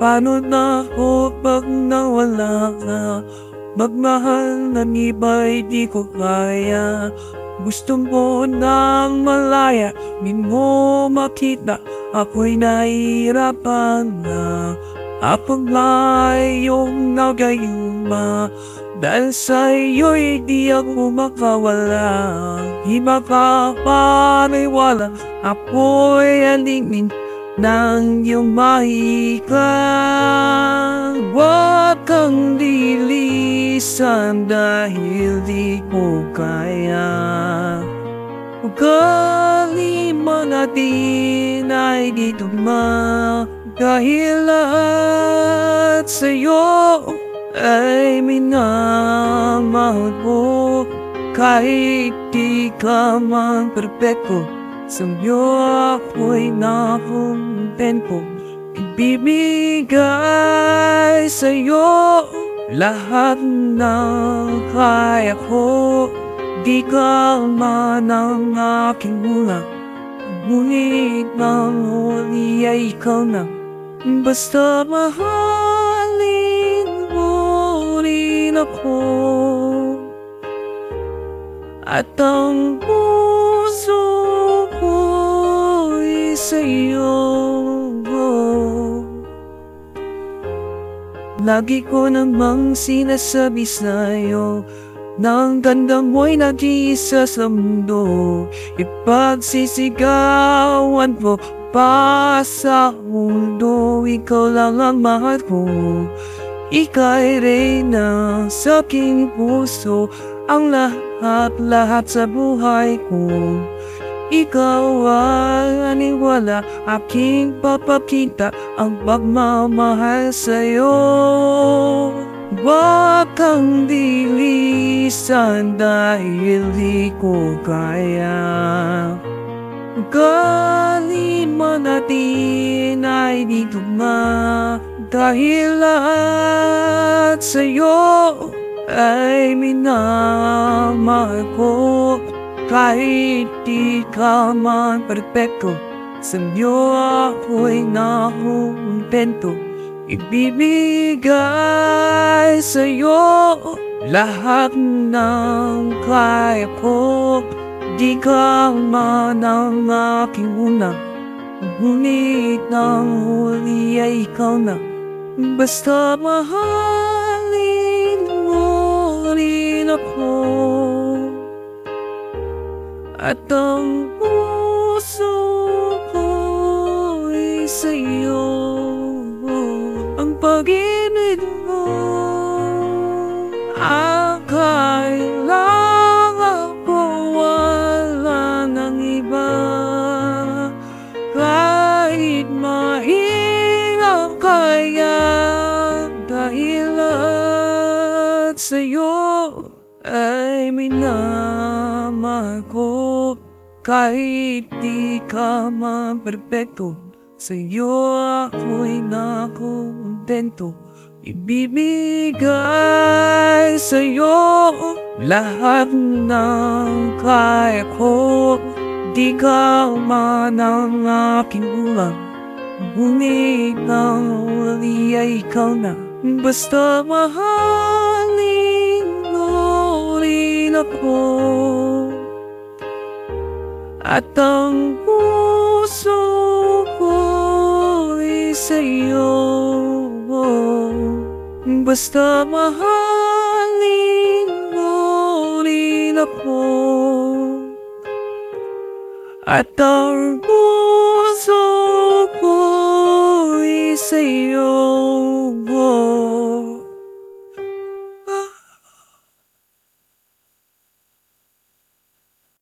Paano na ako pag nawala ka? Magmahal ng iba'y di ko kaya. Gusto mo nang malaya Di mo makita. Ako'y nahihirapan na. Apang layong nagayuma. Dahil sa'yo'y di ako makawala. Di makapaniwala Ako'y alingin ng iyong mahika Huwag kang lilisan dahil di ko kaya Kalima natin ay di Dahil lahat sa'yo ay minamahal ko Kahit di ka man Sa'yo ako'y nakumpento Ibibigay sa'yo. Lahat ng kaya ko Di ka man ang aking mula. Ngunit ang huli ay ikaw na Basta mahalin mo rin ako. At ang puso sa'yo Lagi ko namang sinasabi sa'yo na ang ganda mo'y nag-iisa sa mundo. Ipagsisigawan mo pa sa mundo Ikaw lang ang mahal ko. Ika'y reyna sa aking puso Ang lahat-lahat sa buhay ko Ikaw ang aniwala Aking papakita Ang pagmamahal sa'yo. Huwag kang dilisan dahil di ko kaya. Kalima natin ay di tugma Dahil lahat sa'yo ay minamahal ko Kahit di ka man perfecto Sa'yo ako'y nakumpento Ibibigay sa'yo lahat ng kaya ko. Di ka man ang aking una Ngunit ang huli ay ikaw na. Basta mahalin mo rin ako At ang puso ko'y sa'yo. Ang pag-ibig minamahal ko Kahit di ka man perfecto Sa'yo ako'y nakontento. Ibibigay sa'yo lahat ng kaya ko. Di ka man ang aking ulang Ngunit ang huli ay ikaw na. Basta rin ako At ang puso ko'y sa'yo. Basta mahalin mo rin ako At ang puso